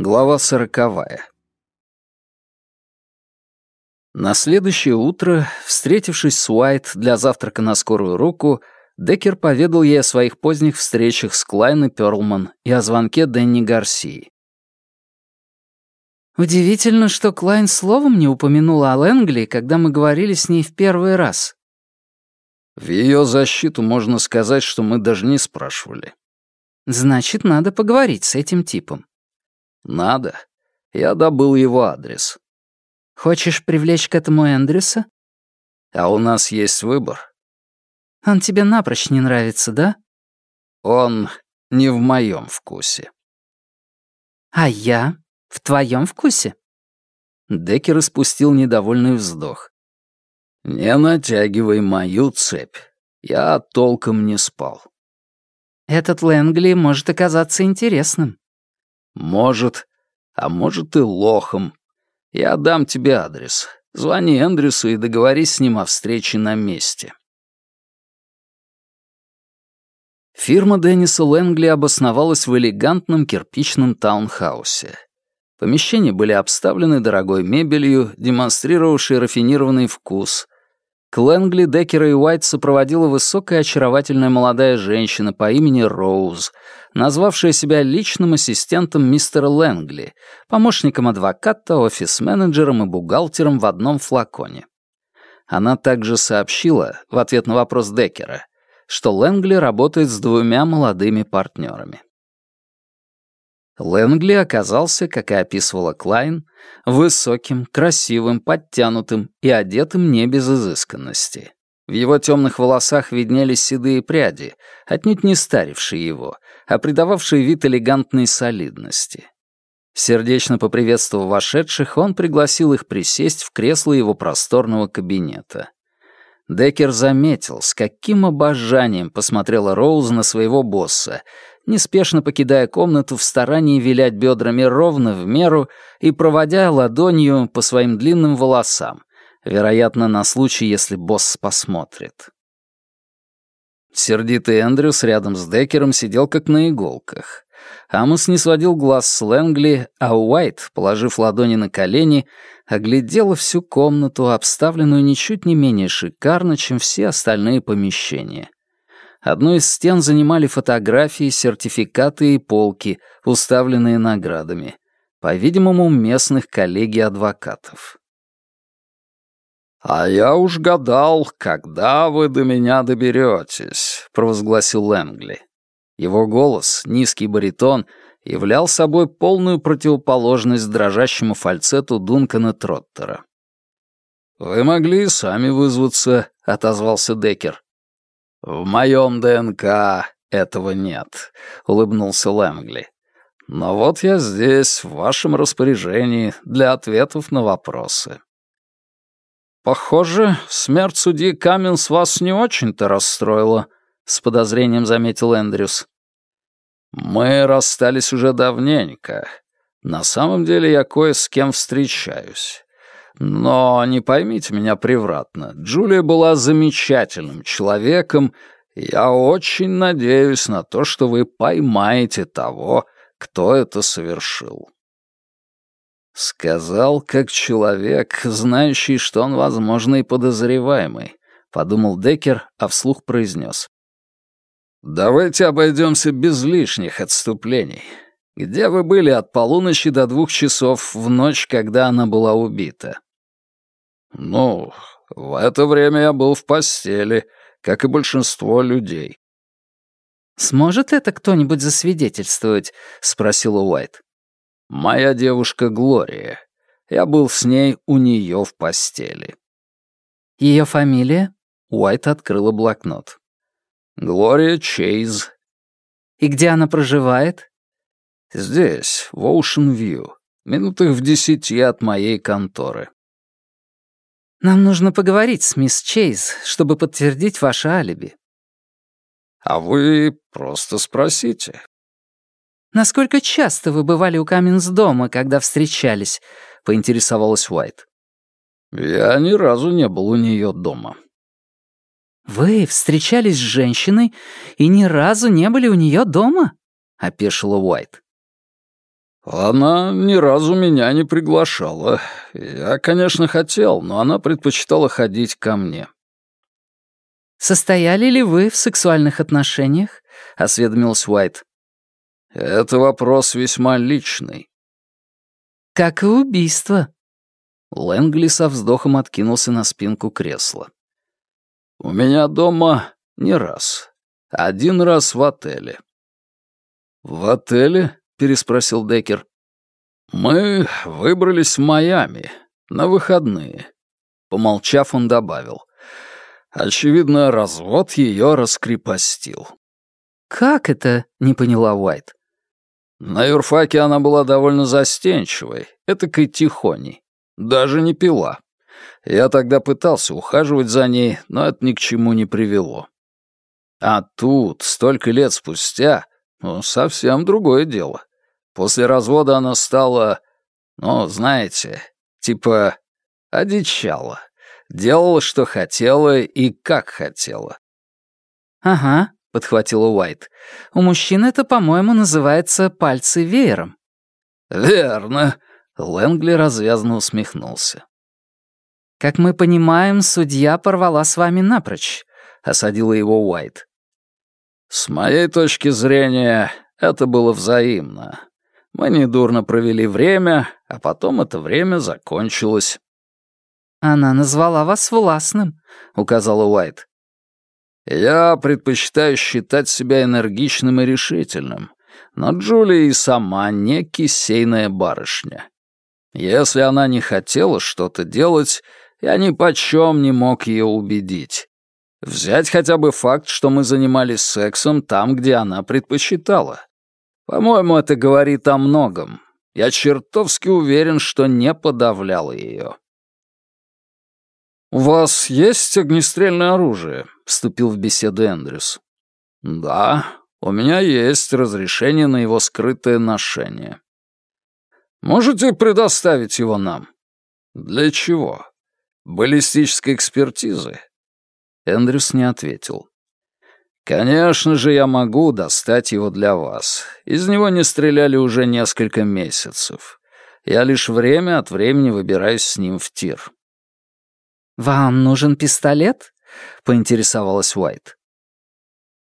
Глава сороковая. На следующее утро, встретившись с Уайт для завтрака на скорую руку, Деккер поведал ей о своих поздних встречах с Клайн и Перлман и о звонке Дэнни Гарсии. «Удивительно, что Клайн словом не упомянула о Лэнгли, когда мы говорили с ней в первый раз». «В ее защиту можно сказать, что мы даже не спрашивали». «Значит, надо поговорить с этим типом». «Надо. Я добыл его адрес». «Хочешь привлечь к этому Эндрюса?» «А у нас есть выбор». «Он тебе напрочь не нравится, да?» «Он не в моем вкусе». «А я? В твоем вкусе?» Деккер испустил недовольный вздох. «Не натягивай мою цепь. Я толком не спал». «Этот Лэнгли может оказаться интересным». Может, а может и лохом. Я дам тебе адрес. Звони Эндрюсу и договорись с ним о встрече на месте. Фирма Денниса Лэнгли обосновалась в элегантном кирпичном таунхаусе. Помещения были обставлены дорогой мебелью, демонстрировавшей рафинированный вкус, к Лэнгли, Деккера и Уайт сопроводила высокая очаровательная молодая женщина по имени Роуз, назвавшая себя личным ассистентом мистера Лэнгли, помощником адвоката, офис-менеджером и бухгалтером в одном флаконе. Она также сообщила, в ответ на вопрос Деккера, что Лэнгли работает с двумя молодыми партнерами. Лэнгли оказался, как и описывала Клайн, высоким, красивым, подтянутым и одетым не без изысканности. В его темных волосах виднелись седые пряди, отнюдь не старившие его, а придававшие вид элегантной солидности. Сердечно поприветствовав вошедших, он пригласил их присесть в кресло его просторного кабинета. Деккер заметил, с каким обожанием посмотрела Роуз на своего босса, неспешно покидая комнату в старании вилять бедрами ровно в меру и проводя ладонью по своим длинным волосам, вероятно, на случай, если босс посмотрит. Сердитый Эндрюс рядом с Деккером сидел как на иголках. Амос не сводил глаз с Лэнгли, а Уайт, положив ладони на колени, оглядела всю комнату, обставленную ничуть не менее шикарно, чем все остальные помещения. Одну из стен занимали фотографии, сертификаты и полки, уставленные наградами. По-видимому, местных коллеги-адвокатов. «А я уж гадал, когда вы до меня доберетесь», — провозгласил Лэнгли. Его голос, низкий баритон, являл собой полную противоположность дрожащему фальцету Дункана Троттера. «Вы могли и сами вызваться», — отозвался Деккер. «В моем ДНК этого нет», — улыбнулся Лэнгли. «Но вот я здесь, в вашем распоряжении, для ответов на вопросы». «Похоже, смерть судьи Каменс вас не очень-то расстроила», — с подозрением заметил Эндрюс. «Мы расстались уже давненько. На самом деле я кое с кем встречаюсь. Но не поймите меня превратно. Джулия была замечательным человеком, я очень надеюсь на то, что вы поймаете того, кто это совершил. Сказал, как человек, знающий, что он, возможно, и подозреваемый, подумал Деккер, а вслух произнес. «Давайте обойдемся без лишних отступлений. Где вы были от полуночи до двух часов в ночь, когда она была убита?» «Ну, в это время я был в постели, как и большинство людей». «Сможет это кто-нибудь засвидетельствовать?» — спросила Уайт. «Моя девушка Глория. Я был с ней у нее в постели». Ее фамилия?» Уайт открыла блокнот. «Глория Чейз». «И где она проживает?» «Здесь, в Оушен-Вью, минутах в десяти от моей конторы». Нам нужно поговорить с мисс Чейз, чтобы подтвердить ваше алиби». «А вы просто спросите». «Насколько часто вы бывали у Каменс дома, когда встречались?» — поинтересовалась Уайт. «Я ни разу не был у нее дома». «Вы встречались с женщиной и ни разу не были у нее дома?» — опешила Уайт. Она ни разу меня не приглашала. Я, конечно, хотел, но она предпочитала ходить ко мне. «Состояли ли вы в сексуальных отношениях?» — осведомился Уайт. «Это вопрос весьма личный». «Как и убийство». Лэнгли со вздохом откинулся на спинку кресла. «У меня дома не раз. Один раз в отеле». «В отеле?» — переспросил Деккер. «Мы выбрались в Майами на выходные». Помолчав, он добавил. Очевидно, развод ее раскрепостил. «Как это?» — не поняла Уайт. На юрфаке она была довольно застенчивой, этакой тихоней. Даже не пила. Я тогда пытался ухаживать за ней, но это ни к чему не привело. А тут, столько лет спустя, ну, совсем другое дело. После развода она стала, ну, знаете, типа одичала. Делала, что хотела и как хотела. «Ага», — подхватила Уайт. «У мужчин это, по-моему, называется пальцы веером». «Верно», — Лэнгли развязно усмехнулся. «Как мы понимаем, судья порвала с вами напрочь», — осадила его Уайт. «С моей точки зрения, это было взаимно. Мы недурно провели время, а потом это время закончилось». «Она назвала вас властным», — указала Уайт. «Я предпочитаю считать себя энергичным и решительным, но Джулия и сама не кисейная барышня. Если она не хотела что-то делать, я ни почем не мог ее убедить. Взять хотя бы факт, что мы занимались сексом там, где она предпочитала. По-моему, это говорит о многом. Я чертовски уверен, что не подавлял ее. «У вас есть огнестрельное оружие?» — вступил в беседу Эндрюс. «Да, у меня есть разрешение на его скрытое ношение». «Можете предоставить его нам?» «Для чего? Баллистической экспертизы?» Эндрюс не ответил. «Конечно же, я могу достать его для вас. Из него не стреляли уже несколько месяцев. Я лишь время от времени выбираюсь с ним в тир». «Вам нужен пистолет?» — поинтересовалась Уайт.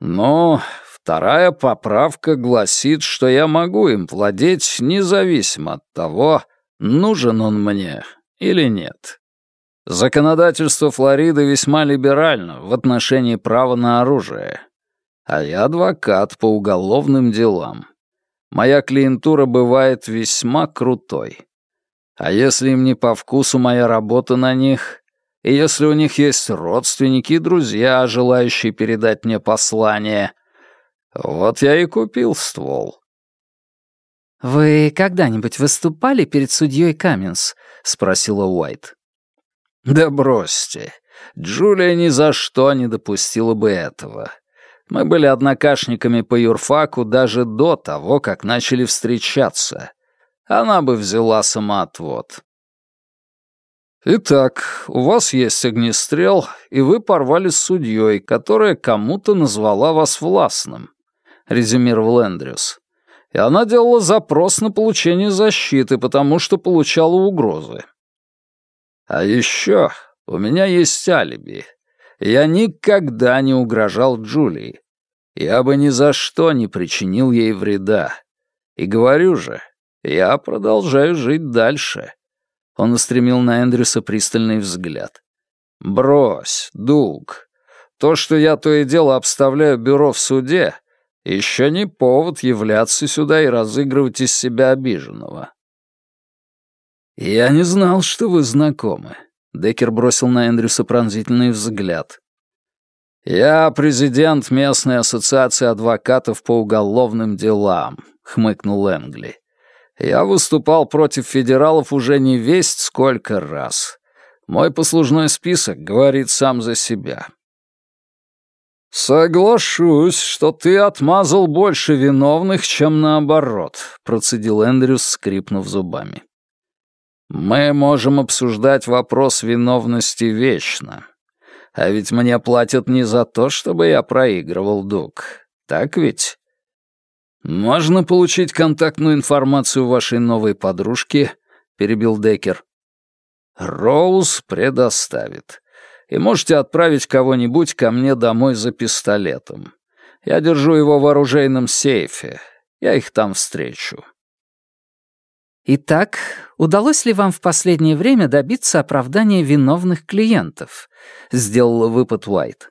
«Но вторая поправка гласит, что я могу им владеть независимо от того, нужен он мне или нет. Законодательство Флориды весьма либерально в отношении права на оружие. А я адвокат по уголовным делам. Моя клиентура бывает весьма крутой. А если им не по вкусу моя работа на них, и если у них есть родственники и друзья, желающие передать мне послание, вот я и купил ствол». «Вы когда-нибудь выступали перед судьей Каменс?» — спросила Уайт. «Да бросьте. Джулия ни за что не допустила бы этого. Мы были однокашниками по юрфаку даже до того, как начали встречаться. Она бы взяла самоотвод. «Итак, у вас есть огнестрел, и вы порвали с судьей, которая кому-то назвала вас властным», — резюмировал Эндрюс. «И она делала запрос на получение защиты, потому что получала угрозы. А еще у меня есть алиби. Я никогда не угрожал Джулии. Я бы ни за что не причинил ей вреда. И говорю же, я продолжаю жить дальше». Он устремил на Эндрюса пристальный взгляд. «Брось, Дуг. То, что я то и дело обставляю бюро в суде, еще не повод являться сюда и разыгрывать из себя обиженного». «Я не знал, что вы знакомы», — Деккер бросил на Эндрюса пронзительный взгляд. «Я президент местной ассоциации адвокатов по уголовным делам», — хмыкнул Энгли. Я выступал против федералов уже не весть сколько раз. Мой послужной список говорит сам за себя. «Соглашусь, что ты отмазал больше виновных, чем наоборот», — процедил Эндрюс, скрипнув зубами. «Мы можем обсуждать вопрос виновности вечно. А ведь мне платят не за то, чтобы я проигрывал, Дуг. Так ведь?» «Можно получить контактную информацию вашей новой подружки?» — перебил Деккер. «Роуз предоставит. И можете отправить кого-нибудь ко мне домой за пистолетом. Я держу его в оружейном сейфе. Я их там встречу». «Итак, удалось ли вам в последнее время добиться оправдания виновных клиентов?» — сделала выпад Уайт.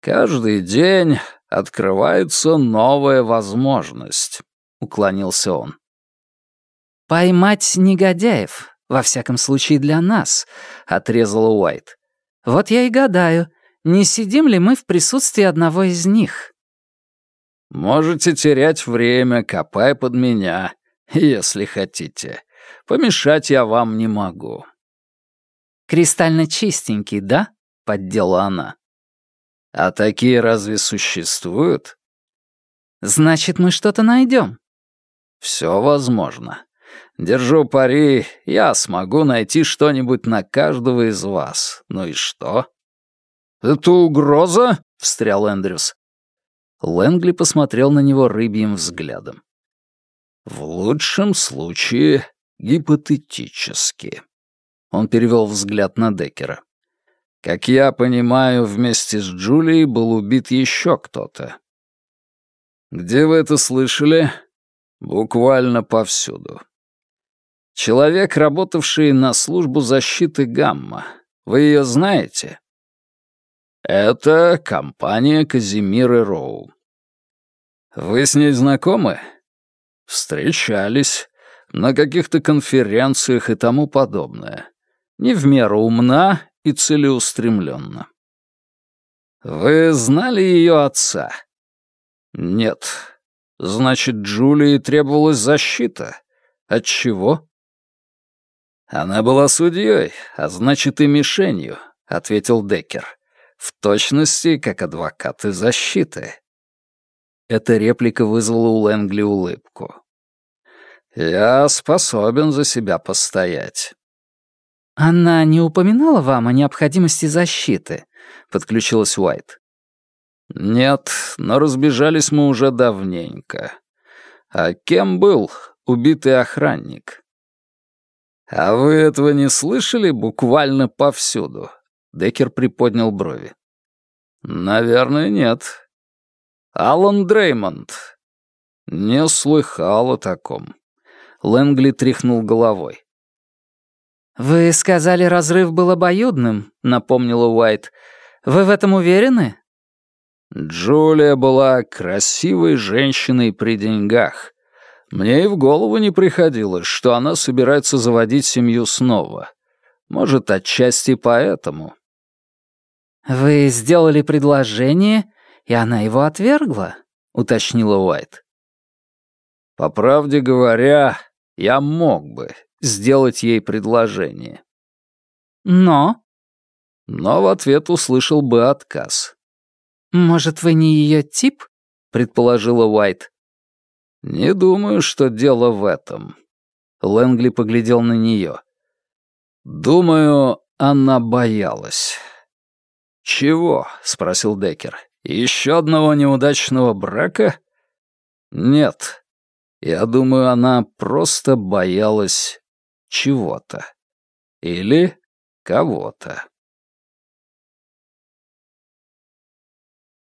«Каждый день открывается новая возможность», — уклонился он. «Поймать негодяев, во всяком случае для нас», — отрезала Уайт. «Вот я и гадаю, не сидим ли мы в присутствии одного из них?» «Можете терять время, копая под меня, если хотите. Помешать я вам не могу». «Кристально чистенький, да?» — поддела она. А такие разве существуют? Значит, мы что-то найдем. Все возможно. Держу пари, я смогу найти что-нибудь на каждого из вас. Ну и что? Это угроза? встрял Эндрюс. Лэнгли посмотрел на него рыбьим взглядом. В лучшем случае гипотетически. Он перевел взгляд на Деккера. Как я понимаю, вместе с Джулией был убит еще кто-то. Где вы это слышали? Буквально повсюду. Человек, работавший на службу защиты Гамма. Вы ее знаете? Это компания Казимиры Роу. Вы с ней знакомы? Встречались на каких-то конференциях и тому подобное. Не в меру умна и целеустремленно. «Вы знали ее отца?» «Нет. Значит, Джулии требовалась защита. От чего?» «Она была судьей, а значит и мишенью», — ответил Деккер. «В точности, как адвокаты защиты». Эта реплика вызвала у Лэнгли улыбку. «Я способен за себя постоять». «Она не упоминала вам о необходимости защиты?» — подключилась Уайт. «Нет, но разбежались мы уже давненько. А кем был убитый охранник?» «А вы этого не слышали буквально повсюду?» Деккер приподнял брови. «Наверное, нет. Алан Дреймонд». «Не слыхал о таком». Лэнгли тряхнул головой. «Вы сказали, разрыв был обоюдным», — напомнила Уайт. «Вы в этом уверены?» Джулия была красивой женщиной при деньгах. Мне и в голову не приходилось, что она собирается заводить семью снова. Может, отчасти поэтому. «Вы сделали предложение, и она его отвергла?» — уточнила Уайт. «По правде говоря, я мог бы, сделать ей предложение. Но? Но в ответ услышал бы отказ. «Может, вы не ее тип?» — предположила Уайт. «Не думаю, что дело в этом». Лэнгли поглядел на нее. «Думаю, она боялась». «Чего?» — спросил Деккер. «Еще одного неудачного брака?» «Нет. Я думаю, она просто боялась чего-то. Или кого-то.